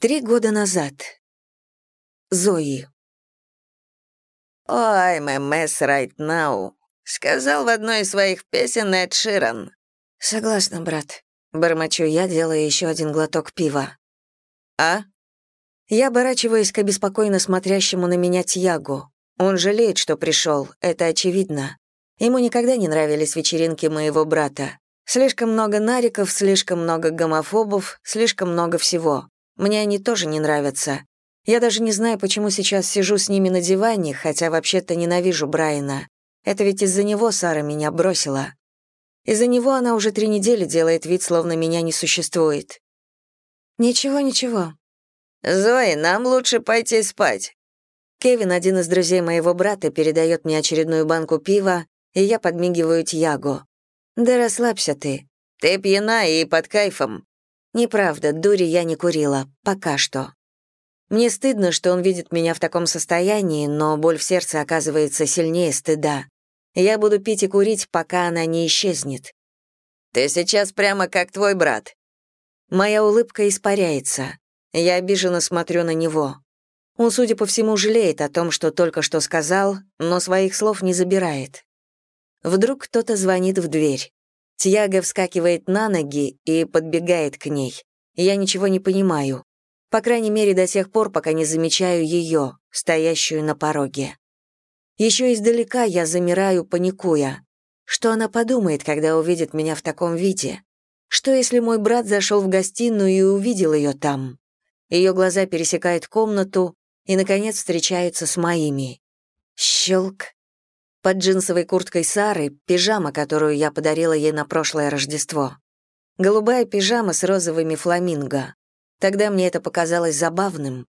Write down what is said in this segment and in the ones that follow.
Три года назад. Зои. «Ой, мемес right now», — сказал в одной из своих песен Эд Ширан. «Согласна, брат», — бормочу я, делая еще один глоток пива. «А?» Я оборачиваюсь к обеспокоенно смотрящему на меня Тьягу. Он жалеет, что пришел, это очевидно. Ему никогда не нравились вечеринки моего брата. Слишком много нариков, слишком много гомофобов, слишком много всего. Мне они тоже не нравятся. Я даже не знаю, почему сейчас сижу с ними на диване, хотя вообще-то ненавижу Брайана. Это ведь из-за него Сара меня бросила. Из-за него она уже три недели делает вид, словно меня не существует. Ничего, ничего. «Зои, нам лучше пойти спать». Кевин, один из друзей моего брата, передает мне очередную банку пива, и я подмигиваю Тьяго. «Да расслабься ты». «Ты пьяна и под кайфом». Неправда, дури я не курила. Пока что. Мне стыдно, что он видит меня в таком состоянии, но боль в сердце оказывается сильнее стыда. Я буду пить и курить, пока она не исчезнет. Ты сейчас прямо как твой брат. Моя улыбка испаряется. Я обиженно смотрю на него. Он, судя по всему, жалеет о том, что только что сказал, но своих слов не забирает. Вдруг кто-то звонит в дверь. Тьяга вскакивает на ноги и подбегает к ней. Я ничего не понимаю. По крайней мере, до тех пор, пока не замечаю ее, стоящую на пороге. Еще издалека я замираю, паникуя. Что она подумает, когда увидит меня в таком виде? Что, если мой брат зашел в гостиную и увидел ее там? Ее глаза пересекают комнату и, наконец, встречаются с моими. Щелк, под джинсовой курткой Сары пижама, которую я подарила ей на прошлое Рождество. Голубая пижама с розовыми фламинго. Тогда мне это показалось забавным.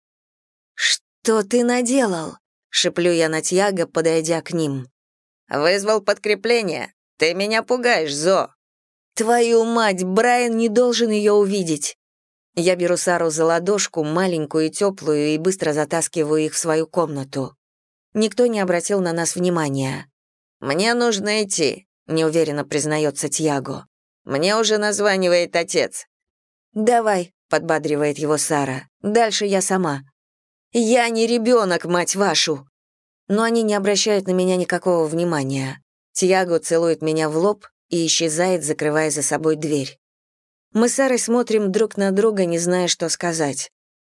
«Что ты наделал?» — шеплю я на Тьяго, подойдя к ним. «Вызвал подкрепление. Ты меня пугаешь, Зо». «Твою мать, Брайан не должен ее увидеть». Я беру Сару за ладошку, маленькую и теплую, и быстро затаскиваю их в свою комнату. Никто не обратил на нас внимания. «Мне нужно идти», — неуверенно признается Тьяго. «Мне уже названивает отец». «Давай», — подбадривает его Сара. «Дальше я сама». «Я не ребенок, мать вашу!» Но они не обращают на меня никакого внимания. Тьяго целует меня в лоб и исчезает, закрывая за собой дверь. Мы с Сарой смотрим друг на друга, не зная, что сказать.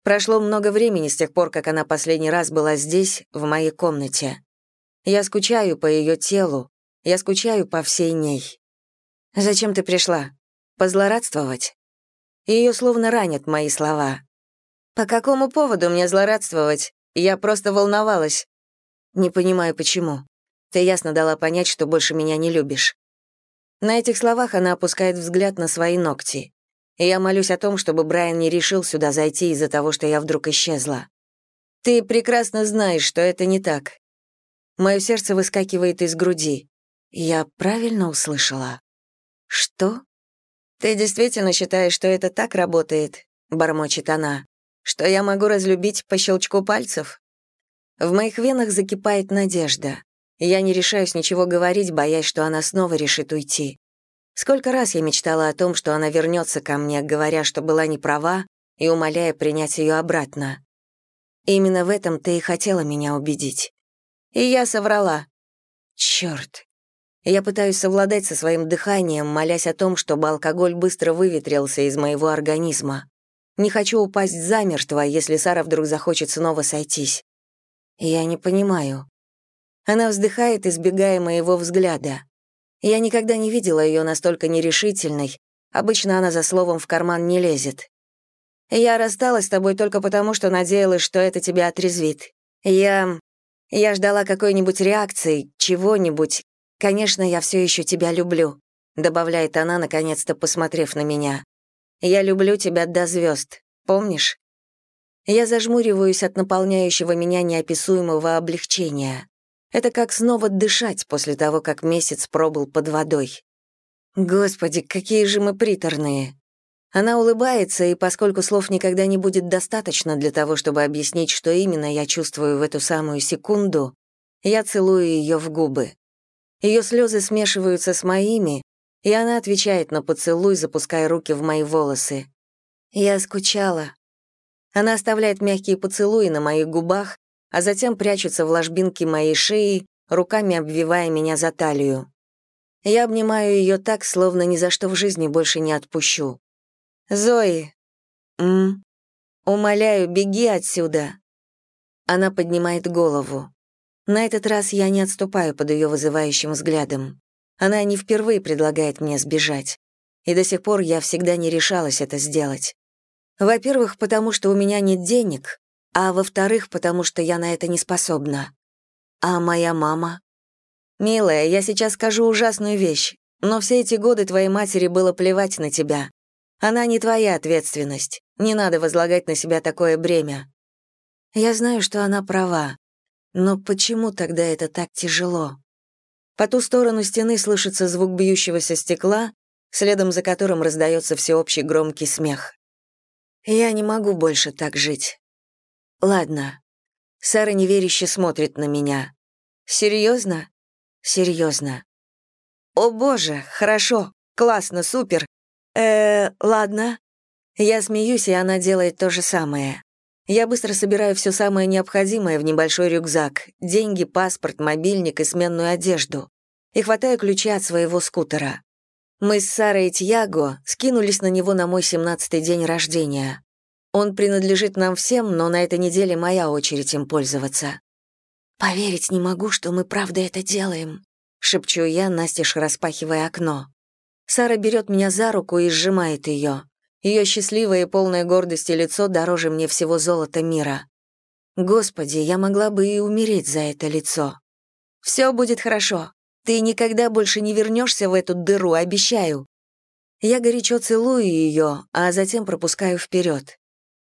Прошло много времени с тех пор, как она последний раз была здесь, в моей комнате. Я скучаю по ее телу, я скучаю по всей ней. «Зачем ты пришла? Позлорадствовать?» Ее словно ранят мои слова. «По какому поводу мне злорадствовать? Я просто волновалась». «Не понимаю, почему. Ты ясно дала понять, что больше меня не любишь». На этих словах она опускает взгляд на свои ногти и я молюсь о том, чтобы Брайан не решил сюда зайти из-за того, что я вдруг исчезла. Ты прекрасно знаешь, что это не так. Мое сердце выскакивает из груди. Я правильно услышала? Что? Ты действительно считаешь, что это так работает? Бормочет она. Что я могу разлюбить по щелчку пальцев? В моих венах закипает надежда. Я не решаюсь ничего говорить, боясь, что она снова решит уйти. Сколько раз я мечтала о том, что она вернется ко мне, говоря, что была не права, и умоляя принять ее обратно. Именно в этом ты и хотела меня убедить. И я соврала. Черт. Я пытаюсь совладать со своим дыханием, молясь о том, чтобы алкоголь быстро выветрился из моего организма. Не хочу упасть замертво, если Сара вдруг захочет снова сойтись. Я не понимаю. Она вздыхает, избегая моего взгляда. Я никогда не видела ее настолько нерешительной. Обычно она за словом в карман не лезет. Я рассталась с тобой только потому, что надеялась, что это тебя отрезвит. Я... Я ждала какой-нибудь реакции, чего-нибудь. Конечно, я все еще тебя люблю», — добавляет она, наконец-то посмотрев на меня. «Я люблю тебя до звезд. Помнишь?» Я зажмуриваюсь от наполняющего меня неописуемого облегчения. Это как снова дышать после того, как месяц пробыл под водой. Господи, какие же мы приторные. Она улыбается, и поскольку слов никогда не будет достаточно для того, чтобы объяснить, что именно я чувствую в эту самую секунду, я целую ее в губы. Ее слезы смешиваются с моими, и она отвечает на поцелуй, запуская руки в мои волосы. Я скучала. Она оставляет мягкие поцелуи на моих губах, а затем прячется в ложбинке моей шеи, руками обвивая меня за талию. Я обнимаю ее так, словно ни за что в жизни больше не отпущу. «Зои!» «М? Умоляю, беги отсюда!» Она поднимает голову. На этот раз я не отступаю под ее вызывающим взглядом. Она не впервые предлагает мне сбежать. И до сих пор я всегда не решалась это сделать. Во-первых, потому что у меня нет денег, а во-вторых, потому что я на это не способна. А моя мама? Милая, я сейчас скажу ужасную вещь, но все эти годы твоей матери было плевать на тебя. Она не твоя ответственность. Не надо возлагать на себя такое бремя. Я знаю, что она права. Но почему тогда это так тяжело? По ту сторону стены слышится звук бьющегося стекла, следом за которым раздается всеобщий громкий смех. Я не могу больше так жить. Ладно. Сара неверяще смотрит на меня. Серьезно? Серьезно. О боже, хорошо, классно, супер. Э, ладно. Я смеюсь, и она делает то же самое. Я быстро собираю все самое необходимое в небольшой рюкзак: деньги, паспорт, мобильник и сменную одежду. И хватаю ключи от своего скутера. Мы с Сарой и Тьяго скинулись на него на мой семнадцатый день рождения. Он принадлежит нам всем, но на этой неделе моя очередь им пользоваться. «Поверить не могу, что мы правда это делаем», — шепчу я, настежь распахивая окно. Сара берет меня за руку и сжимает ее. Ее счастливое и полное гордости лицо дороже мне всего золота мира. Господи, я могла бы и умереть за это лицо. Все будет хорошо. Ты никогда больше не вернешься в эту дыру, обещаю. Я горячо целую ее, а затем пропускаю вперед.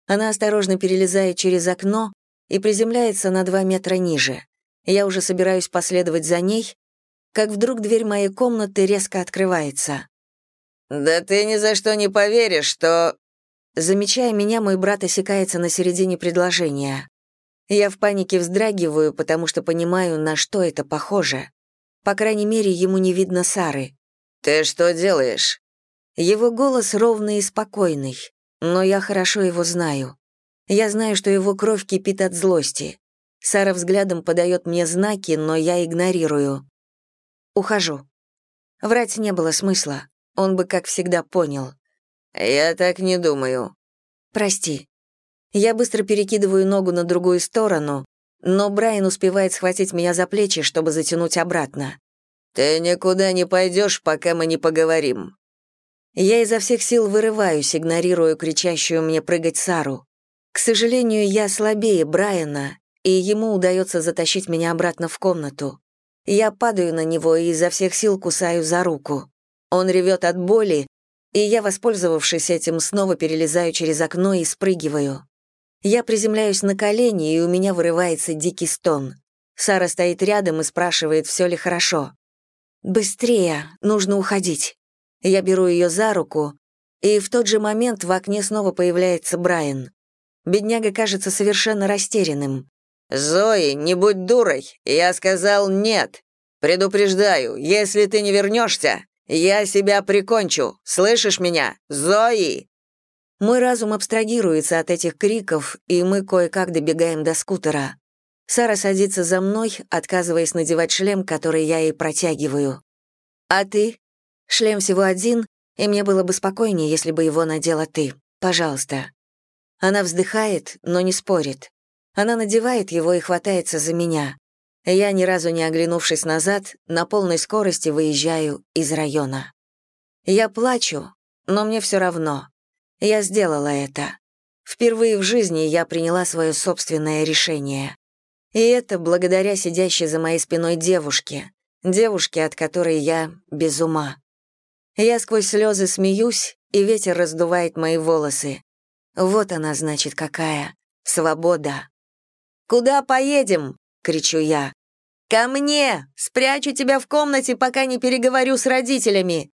Она осторожно перелезает через окно и приземляется на два метра ниже. Я уже собираюсь последовать за ней, как вдруг дверь моей комнаты резко открывается. «Да ты ни за что не поверишь, что...» Замечая меня, мой брат осекается на середине предложения. Я в панике вздрагиваю, потому что понимаю, на что это похоже. По крайней мере, ему не видно Сары. «Ты что делаешь?» Его голос ровный и спокойный, но я хорошо его знаю. Я знаю, что его кровь кипит от злости. Сара взглядом подает мне знаки, но я игнорирую. Ухожу. Врать не было смысла. Он бы, как всегда, понял. «Я так не думаю». «Прости». Я быстро перекидываю ногу на другую сторону, но Брайан успевает схватить меня за плечи, чтобы затянуть обратно. «Ты никуда не пойдешь, пока мы не поговорим». Я изо всех сил вырываюсь, игнорируя кричащую мне прыгать Сару. К сожалению, я слабее Брайана, и ему удается затащить меня обратно в комнату. Я падаю на него и изо всех сил кусаю за руку. Он ревет от боли, и я, воспользовавшись этим, снова перелезаю через окно и спрыгиваю. Я приземляюсь на колени, и у меня вырывается дикий стон. Сара стоит рядом и спрашивает, все ли хорошо. «Быстрее, нужно уходить». Я беру ее за руку, и в тот же момент в окне снова появляется Брайан. Бедняга кажется совершенно растерянным. «Зои, не будь дурой, я сказал нет. Предупреждаю, если ты не вернешься, я себя прикончу. Слышишь меня? Зои!» Мой разум абстрагируется от этих криков, и мы кое-как добегаем до скутера. Сара садится за мной, отказываясь надевать шлем, который я ей протягиваю. «А ты?» «Шлем всего один, и мне было бы спокойнее, если бы его надела ты. Пожалуйста». Она вздыхает, но не спорит. Она надевает его и хватается за меня. Я, ни разу не оглянувшись назад, на полной скорости выезжаю из района. Я плачу, но мне все равно. Я сделала это. Впервые в жизни я приняла свое собственное решение. И это благодаря сидящей за моей спиной девушке, девушке, от которой я без ума. Я сквозь слезы смеюсь, и ветер раздувает мои волосы. Вот она, значит, какая. Свобода. «Куда поедем?» — кричу я. «Ко мне! Спрячу тебя в комнате, пока не переговорю с родителями!»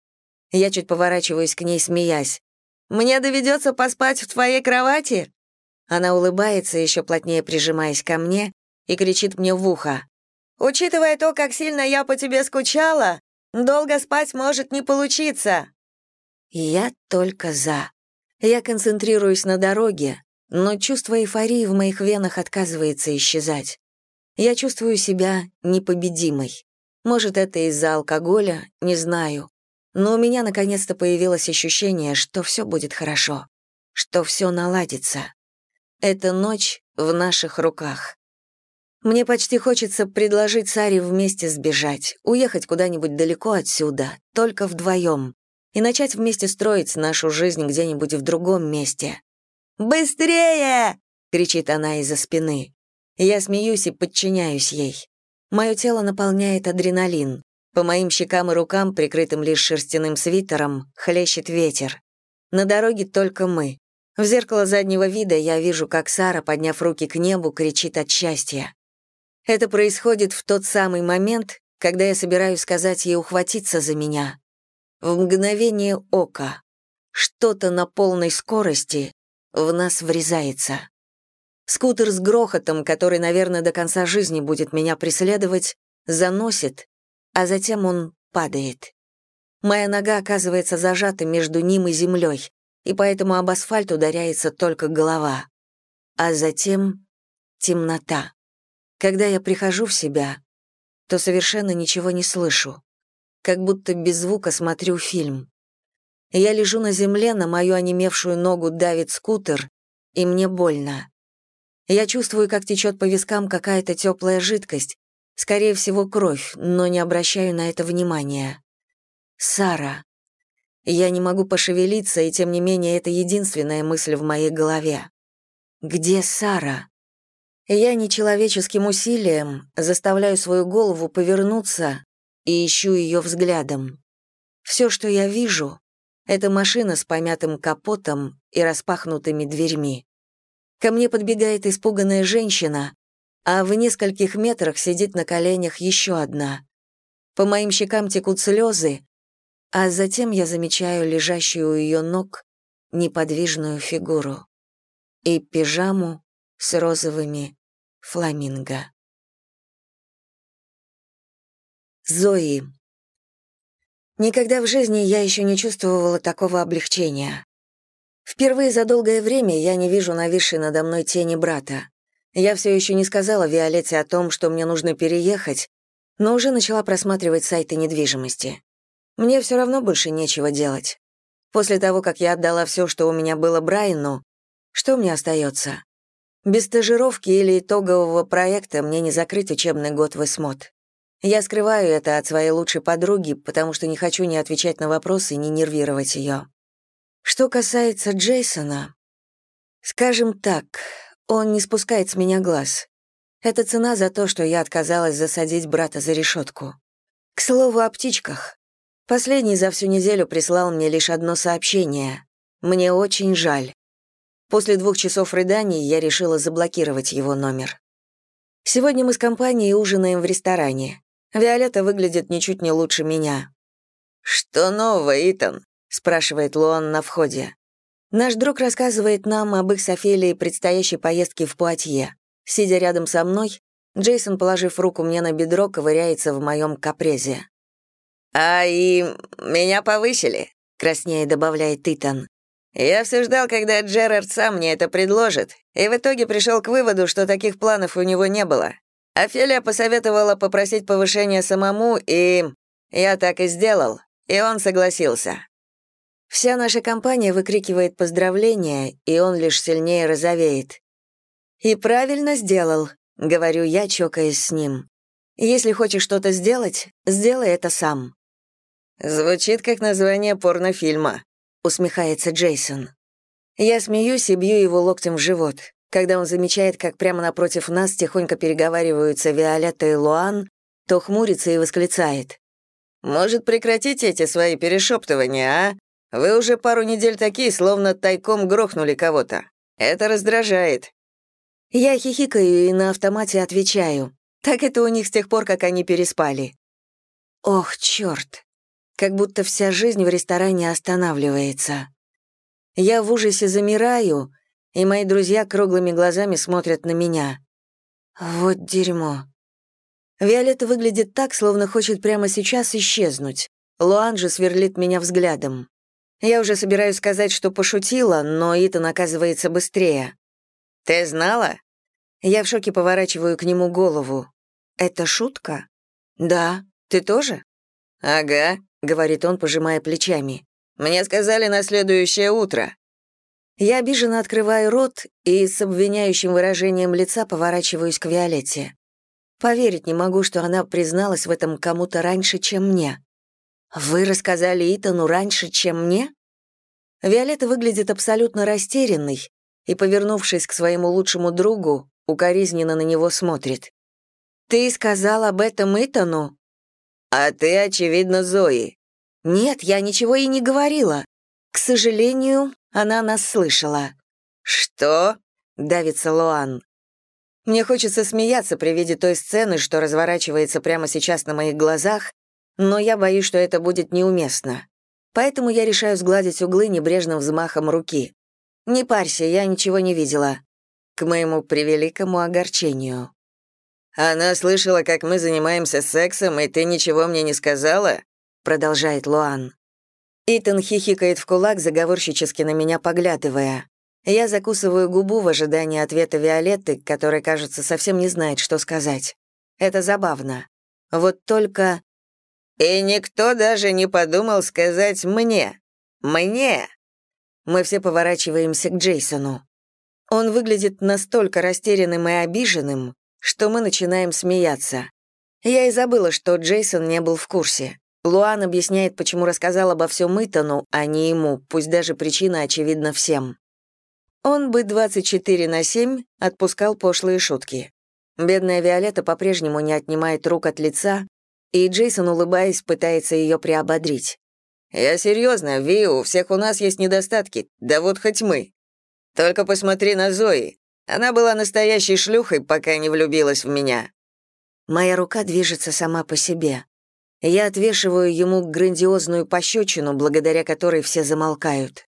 Я чуть поворачиваюсь к ней, смеясь. Мне доведется поспать в твоей кровати?» Она улыбается, еще плотнее прижимаясь ко мне, и кричит мне в ухо. «Учитывая то, как сильно я по тебе скучала, долго спать может не получиться». Я только за. Я концентрируюсь на дороге, но чувство эйфории в моих венах отказывается исчезать. Я чувствую себя непобедимой. Может, это из-за алкоголя, не знаю. Но у меня наконец-то появилось ощущение, что все будет хорошо, что все наладится. Эта ночь в наших руках. Мне почти хочется предложить Саре вместе сбежать, уехать куда-нибудь далеко отсюда, только вдвоем, и начать вместе строить нашу жизнь где-нибудь в другом месте. «Быстрее!» — кричит она из-за спины. Я смеюсь и подчиняюсь ей. Мое тело наполняет адреналин. По моим щекам и рукам, прикрытым лишь шерстяным свитером, хлещет ветер. На дороге только мы. В зеркало заднего вида я вижу, как Сара, подняв руки к небу, кричит от счастья. Это происходит в тот самый момент, когда я собираюсь сказать ей ухватиться за меня. В мгновение ока. Что-то на полной скорости в нас врезается. Скутер с грохотом, который, наверное, до конца жизни будет меня преследовать, заносит, а затем он падает. Моя нога оказывается зажата между ним и землей, и поэтому об асфальт ударяется только голова. А затем темнота. Когда я прихожу в себя, то совершенно ничего не слышу. Как будто без звука смотрю фильм. Я лежу на земле, на мою онемевшую ногу давит скутер, и мне больно. Я чувствую, как течет по вискам какая-то теплая жидкость, скорее всего, кровь, но не обращаю на это внимания. Сара. Я не могу пошевелиться, и тем не менее это единственная мысль в моей голове. Где Сара? Я нечеловеческим усилием заставляю свою голову повернуться и ищу ее взглядом. Все, что я вижу, это машина с помятым капотом и распахнутыми дверьми. Ко мне подбегает испуганная женщина, а в нескольких метрах сидит на коленях еще одна. По моим щекам текут слезы, а затем я замечаю лежащую у ее ног неподвижную фигуру и пижаму с розовыми фламинго. Зои. Никогда в жизни я еще не чувствовала такого облегчения. Впервые за долгое время я не вижу нависшей надо мной тени брата. Я все еще не сказала Виолетте о том, что мне нужно переехать, но уже начала просматривать сайты недвижимости. Мне все равно больше нечего делать. После того, как я отдала все, что у меня было Брайану, что мне остается? Без стажировки или итогового проекта мне не закрыть учебный год в ИСМОД. Я скрываю это от своей лучшей подруги, потому что не хочу ни отвечать на вопросы, ни нервировать ее. Что касается Джейсона, скажем так, он не спускает с меня глаз. Это цена за то, что я отказалась засадить брата за решетку. К слову о птичках. Последний за всю неделю прислал мне лишь одно сообщение. Мне очень жаль. После двух часов рыданий я решила заблокировать его номер. Сегодня мы с компанией ужинаем в ресторане. Виолетта выглядит ничуть не лучше меня. «Что нового, Итан?» — спрашивает Луан на входе. Наш друг рассказывает нам об их с Офелией предстоящей поездке в Пуатье. Сидя рядом со мной, Джейсон, положив руку мне на бедро, ковыряется в моем капрезе. «А и меня повысили», — краснее добавляет Итан. Я все ждал, когда Джерард сам мне это предложит, и в итоге пришел к выводу, что таких планов у него не было. Офелия посоветовала попросить повышения самому, и я так и сделал, и он согласился. Вся наша компания выкрикивает поздравления, и он лишь сильнее розовеет. «И правильно сделал», — говорю я, чокаясь с ним. «Если хочешь что-то сделать, сделай это сам». Звучит как название порнофильма, усмехается Джейсон. Я смеюсь и бью его локтем в живот. Когда он замечает, как прямо напротив нас тихонько переговариваются Виолетта и Луан, то хмурится и восклицает. «Может, прекратите эти свои перешептывания, а? Вы уже пару недель такие, словно тайком грохнули кого-то. Это раздражает». Я хихикаю и на автомате отвечаю. Так это у них с тех пор, как они переспали. Ох, черт как будто вся жизнь в ресторане останавливается. Я в ужасе замираю, и мои друзья круглыми глазами смотрят на меня. Вот дерьмо. Виолетта выглядит так, словно хочет прямо сейчас исчезнуть. Луан же сверлит меня взглядом. Я уже собираюсь сказать, что пошутила, но Итан оказывается быстрее. Ты знала?» Я в шоке поворачиваю к нему голову. «Это шутка?» «Да. Ты тоже?» «Ага», — говорит он, пожимая плечами. «Мне сказали на следующее утро». Я обиженно открываю рот и с обвиняющим выражением лица поворачиваюсь к Виолетте. Поверить не могу, что она призналась в этом кому-то раньше, чем мне. «Вы рассказали Итану раньше, чем мне?» Виолетта выглядит абсолютно растерянной и, повернувшись к своему лучшему другу, укоризненно на него смотрит. «Ты сказал об этом Итану?» «А ты, очевидно, Зои». «Нет, я ничего и не говорила. К сожалению, она нас слышала». «Что?» — давится Лоан. Мне хочется смеяться при виде той сцены, что разворачивается прямо сейчас на моих глазах, но я боюсь, что это будет неуместно. Поэтому я решаю сгладить углы небрежным взмахом руки. «Не парься, я ничего не видела». К моему превеликому огорчению. «Она слышала, как мы занимаемся сексом, и ты ничего мне не сказала?» продолжает Луан. Итан хихикает в кулак, заговорщически на меня поглядывая. Я закусываю губу в ожидании ответа Виолетты, которая, кажется, совсем не знает, что сказать. Это забавно. Вот только... «И никто даже не подумал сказать мне. Мне!» Мы все поворачиваемся к Джейсону. Он выглядит настолько растерянным и обиженным, что мы начинаем смеяться. Я и забыла, что Джейсон не был в курсе. Луан объясняет, почему рассказал обо всем Итану, а не ему, пусть даже причина очевидна всем. Он бы 24 на 7 отпускал пошлые шутки. Бедная Виолетта по-прежнему не отнимает рук от лица, и Джейсон, улыбаясь, пытается ее приободрить. «Я серьезно, Ви, у всех у нас есть недостатки, да вот хоть мы. Только посмотри на Зои. Она была настоящей шлюхой, пока не влюбилась в меня». Моя рука движется сама по себе. Я отвешиваю ему грандиозную пощечину, благодаря которой все замолкают.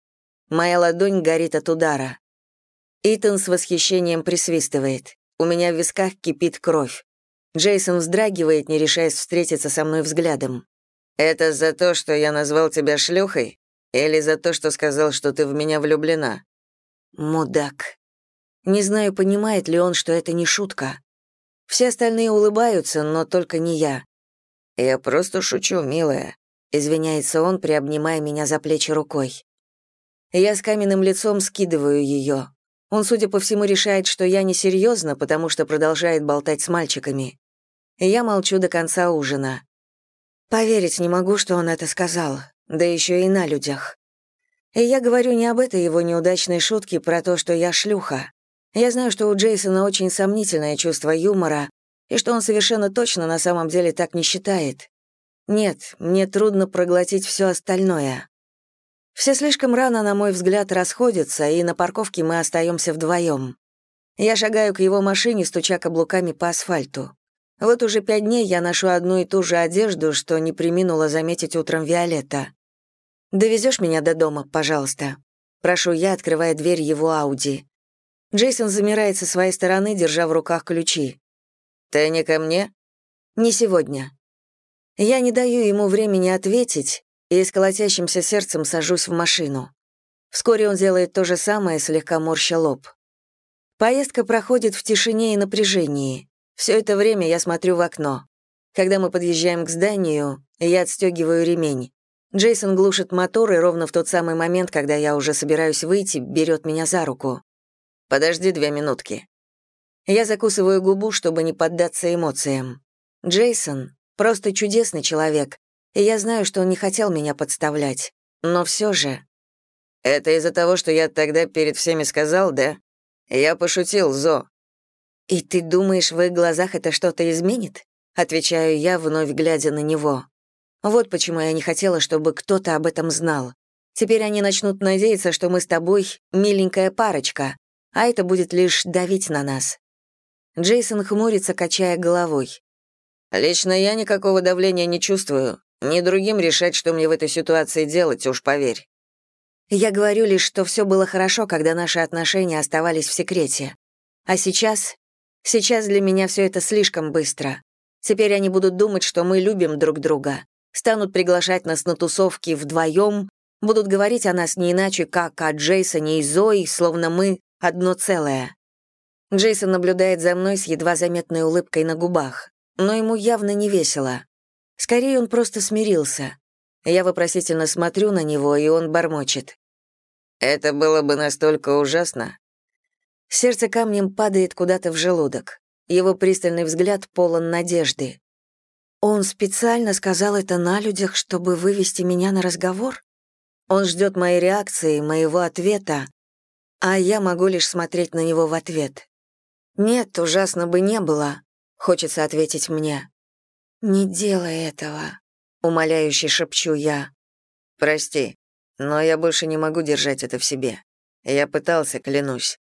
Моя ладонь горит от удара. Итан с восхищением присвистывает. У меня в висках кипит кровь. Джейсон вздрагивает, не решаясь встретиться со мной взглядом. «Это за то, что я назвал тебя шлюхой? Или за то, что сказал, что ты в меня влюблена?» Мудак. Не знаю, понимает ли он, что это не шутка. Все остальные улыбаются, но только не я. «Я просто шучу, милая», — извиняется он, приобнимая меня за плечи рукой. Я с каменным лицом скидываю ее. Он, судя по всему, решает, что я несерьезно, потому что продолжает болтать с мальчиками. Я молчу до конца ужина. Поверить не могу, что он это сказал, да еще и на людях. И я говорю не об этой его неудачной шутке про то, что я шлюха. Я знаю, что у Джейсона очень сомнительное чувство юмора, и что он совершенно точно на самом деле так не считает. Нет, мне трудно проглотить все остальное. Все слишком рано, на мой взгляд, расходятся, и на парковке мы остаемся вдвоем. Я шагаю к его машине, стуча каблуками по асфальту. Вот уже пять дней я ношу одну и ту же одежду, что не приминула заметить утром Виолетта. «Довезешь меня до дома, пожалуйста?» Прошу я, открывая дверь его Ауди. Джейсон замирает со своей стороны, держа в руках ключи. «Ты не ко мне?» «Не сегодня». Я не даю ему времени ответить и с колотящимся сердцем сажусь в машину. Вскоре он делает то же самое, слегка морща лоб. Поездка проходит в тишине и напряжении. Все это время я смотрю в окно. Когда мы подъезжаем к зданию, я отстегиваю ремень. Джейсон глушит мотор, и ровно в тот самый момент, когда я уже собираюсь выйти, берет меня за руку. «Подожди две минутки». Я закусываю губу, чтобы не поддаться эмоциям. Джейсон — просто чудесный человек, и я знаю, что он не хотел меня подставлять. Но все же... «Это из-за того, что я тогда перед всеми сказал, да? Я пошутил, Зо». «И ты думаешь, в их глазах это что-то изменит?» Отвечаю я, вновь глядя на него. Вот почему я не хотела, чтобы кто-то об этом знал. Теперь они начнут надеяться, что мы с тобой миленькая парочка, а это будет лишь давить на нас. Джейсон хмурится, качая головой. «Лично я никакого давления не чувствую. Не другим решать, что мне в этой ситуации делать, уж поверь». Я говорю лишь, что все было хорошо, когда наши отношения оставались в секрете. А сейчас... Сейчас для меня все это слишком быстро. Теперь они будут думать, что мы любим друг друга станут приглашать нас на тусовки вдвоем, будут говорить о нас не иначе, как о Джейсоне и Зои, словно мы одно целое. Джейсон наблюдает за мной с едва заметной улыбкой на губах, но ему явно не весело. Скорее, он просто смирился. Я вопросительно смотрю на него, и он бормочет. «Это было бы настолько ужасно». Сердце камнем падает куда-то в желудок. Его пристальный взгляд полон надежды. Он специально сказал это на людях, чтобы вывести меня на разговор? Он ждет моей реакции, моего ответа, а я могу лишь смотреть на него в ответ. Нет, ужасно бы не было, хочется ответить мне. Не делай этого, умоляюще шепчу я. Прости, но я больше не могу держать это в себе. Я пытался, клянусь.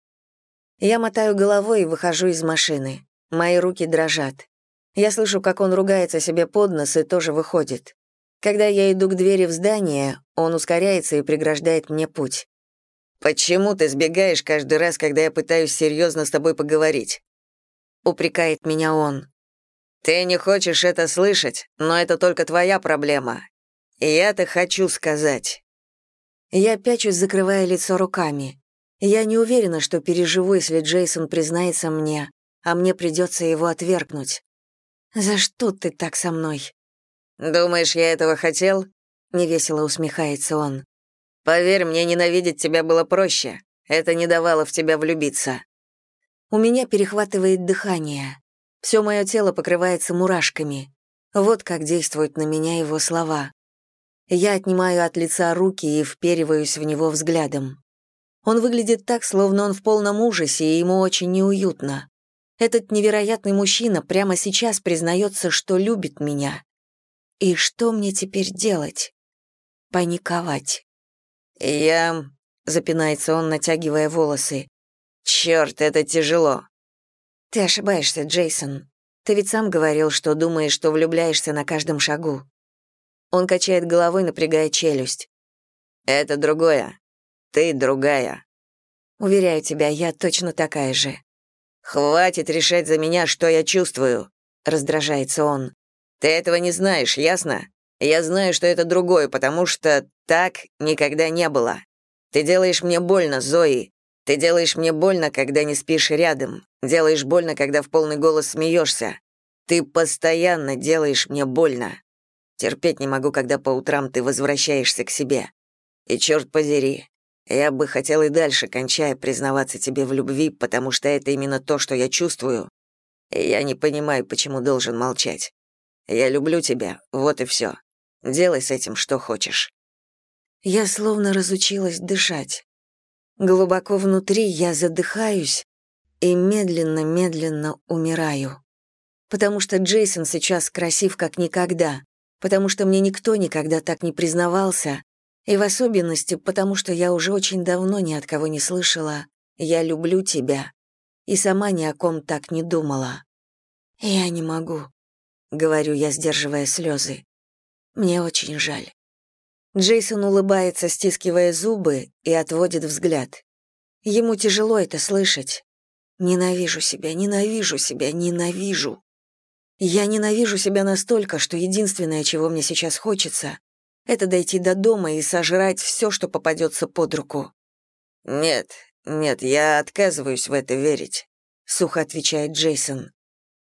Я мотаю головой и выхожу из машины. Мои руки дрожат. Я слышу, как он ругается себе под нос и тоже выходит. Когда я иду к двери в здание, он ускоряется и преграждает мне путь. «Почему ты сбегаешь каждый раз, когда я пытаюсь серьезно с тобой поговорить?» Упрекает меня он. «Ты не хочешь это слышать, но это только твоя проблема. Я-то хочу сказать». Я пячусь, закрывая лицо руками. Я не уверена, что переживу, если Джейсон признается мне, а мне придется его отвергнуть. «За что ты так со мной?» «Думаешь, я этого хотел?» — невесело усмехается он. «Поверь, мне ненавидеть тебя было проще. Это не давало в тебя влюбиться». У меня перехватывает дыхание. Все мое тело покрывается мурашками. Вот как действуют на меня его слова. Я отнимаю от лица руки и впериваюсь в него взглядом. Он выглядит так, словно он в полном ужасе, и ему очень неуютно. Этот невероятный мужчина прямо сейчас признается, что любит меня. И что мне теперь делать? Паниковать. «Я...» — запинается он, натягивая волосы. «Чёрт, это тяжело». «Ты ошибаешься, Джейсон. Ты ведь сам говорил, что думаешь, что влюбляешься на каждом шагу». Он качает головой, напрягая челюсть. «Это другое. Ты другая». «Уверяю тебя, я точно такая же. «Хватит решать за меня, что я чувствую», — раздражается он. «Ты этого не знаешь, ясно? Я знаю, что это другое, потому что так никогда не было. Ты делаешь мне больно, Зои. Ты делаешь мне больно, когда не спишь рядом. Делаешь больно, когда в полный голос смеешься. Ты постоянно делаешь мне больно. Терпеть не могу, когда по утрам ты возвращаешься к себе. И черт подери, я бы хотел и дальше, кончая, признаваться тебе в любви, потому что это именно то, что я чувствую. И я не понимаю, почему должен молчать. Я люблю тебя, вот и все. Делай с этим, что хочешь». Я словно разучилась дышать. Глубоко внутри я задыхаюсь и медленно-медленно умираю. Потому что Джейсон сейчас красив как никогда, потому что мне никто никогда так не признавался, и в особенности, потому что я уже очень давно ни от кого не слышала «я люблю тебя», и сама ни о ком так не думала. «Я не могу», — говорю я, сдерживая слезы. «Мне очень жаль». Джейсон улыбается, стискивая зубы, и отводит взгляд. Ему тяжело это слышать. Ненавижу себя, ненавижу себя, ненавижу. Я ненавижу себя настолько, что единственное, чего мне сейчас хочется, это дойти до дома и сожрать все, что попадется под руку. «Нет, нет, я отказываюсь в это верить», — сухо отвечает Джейсон.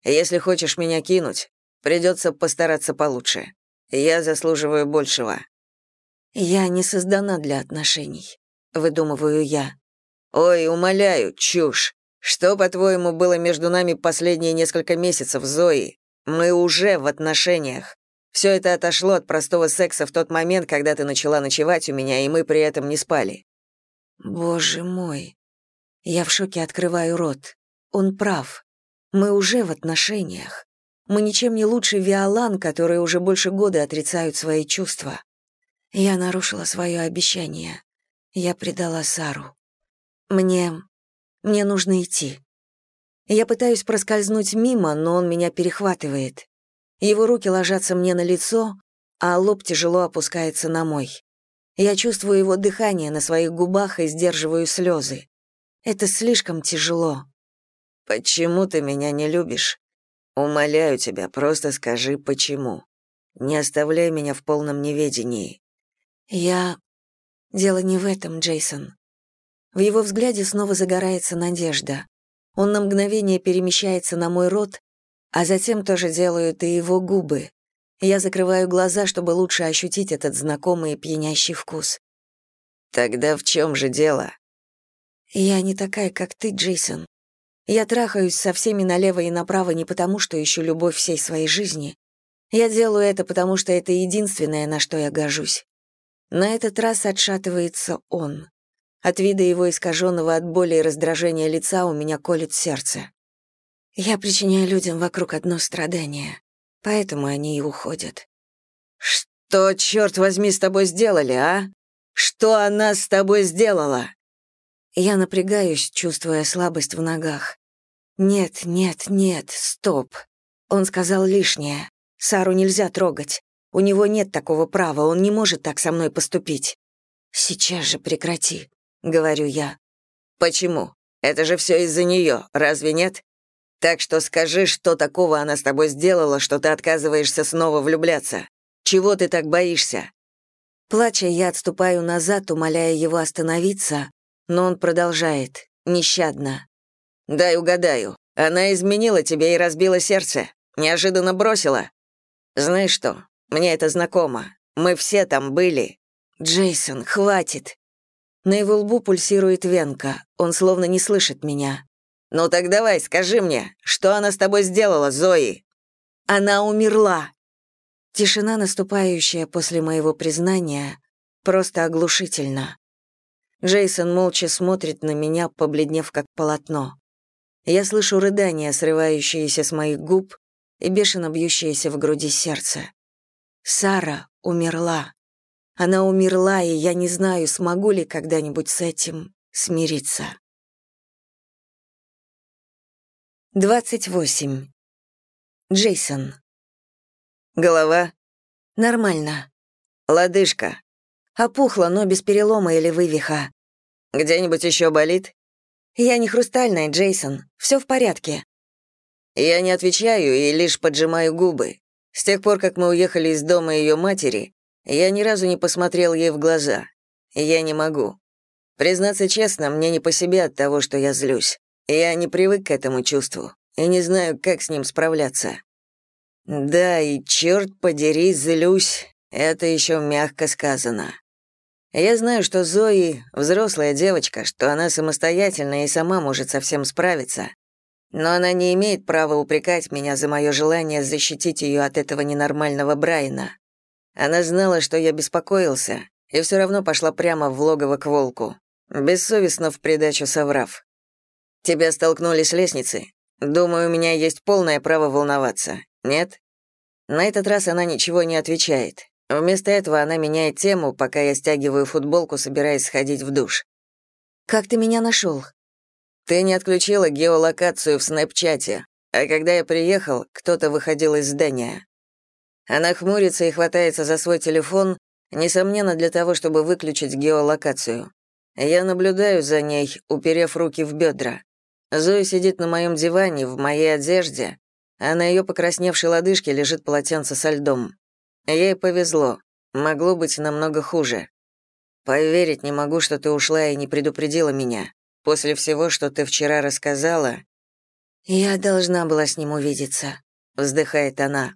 «Если хочешь меня кинуть, придется постараться получше. Я заслуживаю большего». «Я не создана для отношений», — выдумываю я. «Ой, умоляю, чушь. Что, по-твоему, было между нами последние несколько месяцев, Зои? Мы уже в отношениях. Все это отошло от простого секса в тот момент, когда ты начала ночевать у меня, и мы при этом не спали». «Боже мой!» Я в шоке открываю рот. Он прав. Мы уже в отношениях. Мы ничем не лучше Виолан, которые уже больше года отрицают свои чувства. Я нарушила свое обещание. Я предала Сару. Мне... мне нужно идти. Я пытаюсь проскользнуть мимо, но он меня перехватывает. Его руки ложатся мне на лицо, а лоб тяжело опускается на мой. Я чувствую его дыхание на своих губах и сдерживаю слезы. Это слишком тяжело. «Почему ты меня не любишь? Умоляю тебя, просто скажи, почему. Не оставляй меня в полном неведении». «Я...» Дело не в этом, Джейсон. В его взгляде снова загорается надежда. Он на мгновение перемещается на мой рот, а затем тоже делают и его губы. Я закрываю глаза, чтобы лучше ощутить этот знакомый пьянящий вкус. «Тогда в чем же дело?» «Я не такая, как ты, Джейсон. Я трахаюсь со всеми налево и направо не потому, что ищу любовь всей своей жизни. Я делаю это, потому что это единственное, на что я гожусь. На этот раз отшатывается он. От вида его искаженного от боли и раздражения лица у меня колет сердце. Я причиняю людям вокруг одно страдание, поэтому они и уходят. «Что, черт возьми, с тобой сделали, а? Что она с тобой сделала?» Я напрягаюсь, чувствуя слабость в ногах. «Нет, нет, нет, стоп». Он сказал лишнее. Сару нельзя трогать. У него нет такого права, он не может так со мной поступить. Сейчас же прекрати, говорю я. Почему? Это же все из-за нее, разве нет? Так что скажи, что такого она с тобой сделала, что ты отказываешься снова влюбляться. Чего ты так боишься? Плача, я отступаю назад, умоляя его остановиться, но он продолжает, нещадно. «Дай угадаю. Она изменила тебе и разбила сердце. Неожиданно бросила. Знаешь что, мне это знакомо. Мы все там были». «Джейсон, хватит!» На его лбу пульсирует венка. Он словно не слышит меня. «Ну так давай, скажи мне, что она с тобой сделала, Зои?» «Она умерла!» Тишина, наступающая после моего признания, просто оглушительна. Джейсон молча смотрит на меня, побледнев как полотно. Я слышу рыдания, срывающиеся с моих губ и бешено бьющееся в груди сердце. Сара умерла. Она умерла, и я не знаю, смогу ли когда-нибудь с этим смириться. 28. Джейсон. Голова? Нормально. Лодыжка? Опухла, но без перелома или вывиха. Где-нибудь еще болит? Я не хрустальная, Джейсон. Все в порядке. Я не отвечаю и лишь поджимаю губы. С тех пор, как мы уехали из дома ее матери, я ни разу не посмотрел ей в глаза. Я не могу. Признаться честно, мне не по себе от того, что я злюсь. Я не привык к этому чувству и не знаю, как с ним справляться. Да, и черт подери, злюсь, это еще мягко сказано. Я знаю, что Зои — взрослая девочка, что она самостоятельна и сама может совсем справиться. Но она не имеет права упрекать меня за мое желание защитить ее от этого ненормального Брайна. Она знала, что я беспокоился, и все равно пошла прямо в логово к волку, бессовестно в придачу соврав. «Тебя столкнули с лестницы. Думаю, у меня есть полное право волноваться. Нет?» На этот раз она ничего не отвечает. Вместо этого она меняет тему, пока я стягиваю футболку, собираясь сходить в душ. «Как ты меня нашел? Ты не отключила геолокацию в снэпчате, а когда я приехал, кто-то выходил из здания. Она хмурится и хватается за свой телефон, несомненно, для того, чтобы выключить геолокацию. Я наблюдаю за ней, уперев руки в бедра. Зоя сидит на моем диване, в моей одежде, а на ее покрасневшей лодыжке лежит полотенце со льдом. Ей повезло. Могло быть намного хуже. Поверить не могу, что ты ушла и не предупредила меня. После всего, что ты вчера рассказала...» «Я должна была с ним увидеться», — вздыхает она.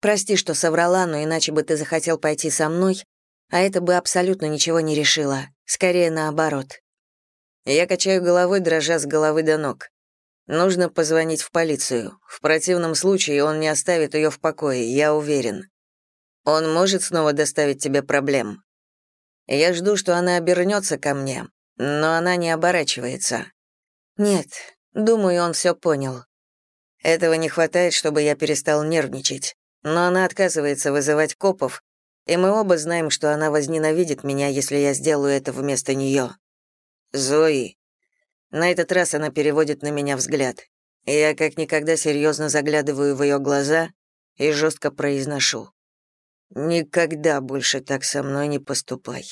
«Прости, что соврала, но иначе бы ты захотел пойти со мной, а это бы абсолютно ничего не решило. Скорее наоборот». Я качаю головой, дрожа с головы до ног. Нужно позвонить в полицию. В противном случае он не оставит ее в покое, я уверен. Он может снова доставить тебе проблем. Я жду, что она обернется ко мне, но она не оборачивается. Нет, думаю, он все понял. Этого не хватает, чтобы я перестал нервничать. Но она отказывается вызывать копов, и мы оба знаем, что она возненавидит меня, если я сделаю это вместо нее. Зои. На этот раз она переводит на меня взгляд. Я как никогда серьезно заглядываю в ее глаза и жестко произношу. «Никогда больше так со мной не поступай».